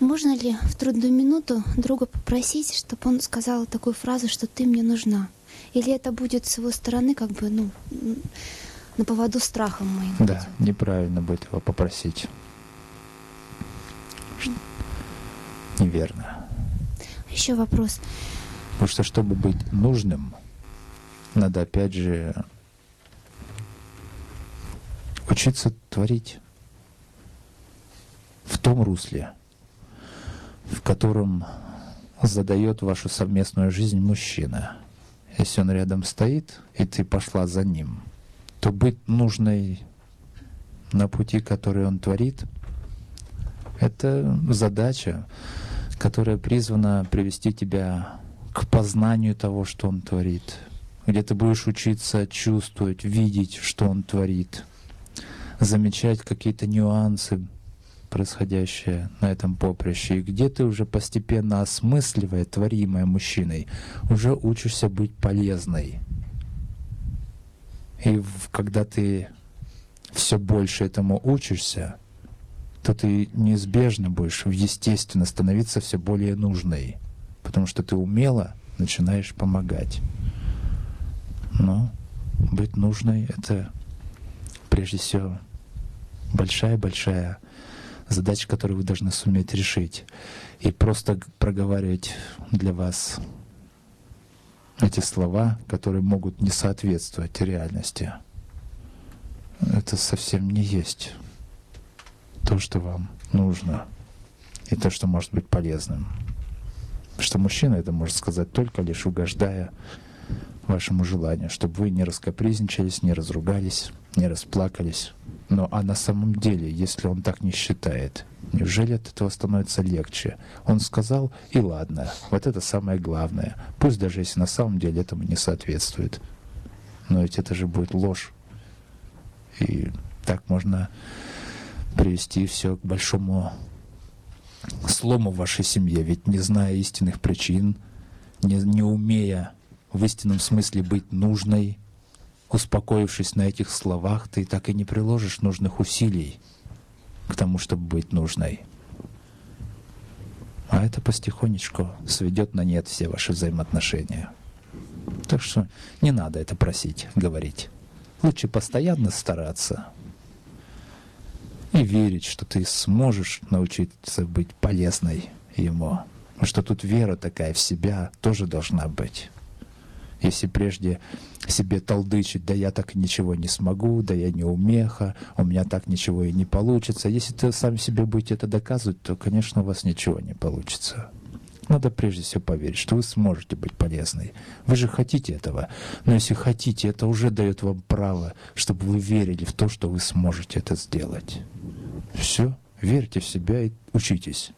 Можно ли в трудную минуту друга попросить, чтобы он сказал такую фразу, что ты мне нужна? Или это будет с его стороны как бы, ну, на поводу страхом моим? Да, неправильно будет его попросить. Неверно. Еще вопрос. Потому что, чтобы быть нужным, надо опять же учиться творить в том русле, котором задает вашу совместную жизнь мужчина. Если он рядом стоит, и ты пошла за ним, то быть нужной на пути, который он творит, это задача, которая призвана привести тебя к познанию того, что он творит, где ты будешь учиться чувствовать, видеть, что он творит, замечать какие-то нюансы, происходящее на этом поприще, и где ты уже постепенно осмысливая творимое мужчиной, уже учишься быть полезной. И в- когда ты все больше этому учишься, то ты неизбежно будешь естественно становиться все более нужной, потому что ты умело начинаешь помогать. Но быть нужной — это прежде всего большая-большая задача, которую вы должны суметь решить. И просто проговаривать для вас эти слова, которые могут не соответствовать реальности, это совсем не есть то, что вам нужно, и то, что может быть полезным. Что мужчина это может сказать только лишь угождая вашему желанию, чтобы вы не раскопризничались, не разругались, не расплакались. Но а на самом деле, если он так не считает, неужели от этого становится легче? Он сказал, и ладно, вот это самое главное. Пусть даже если на самом деле этому не соответствует. Но ведь это же будет ложь. И так можно привести все к большому слому в вашей семье. Ведь не зная истинных причин, не, не умея в истинном смысле быть нужной, успокоившись на этих словах, ты так и не приложишь нужных усилий к тому, чтобы быть нужной. А это потихонечку сведет на нет все ваши взаимоотношения. Так что не надо это просить, говорить. Лучше постоянно стараться и верить, что ты сможешь научиться быть полезной ему. Что тут вера такая в себя тоже должна быть. Если прежде себе толдычить, да я так ничего не смогу, да я не умеха, у меня так ничего и не получится. Если ты сам себе будете это доказывать, то, конечно, у вас ничего не получится. Надо прежде всего поверить, что вы сможете быть полезной. Вы же хотите этого. Но если хотите, это уже дает вам право, чтобы вы верили в то, что вы сможете это сделать. Все, верьте в себя и учитесь.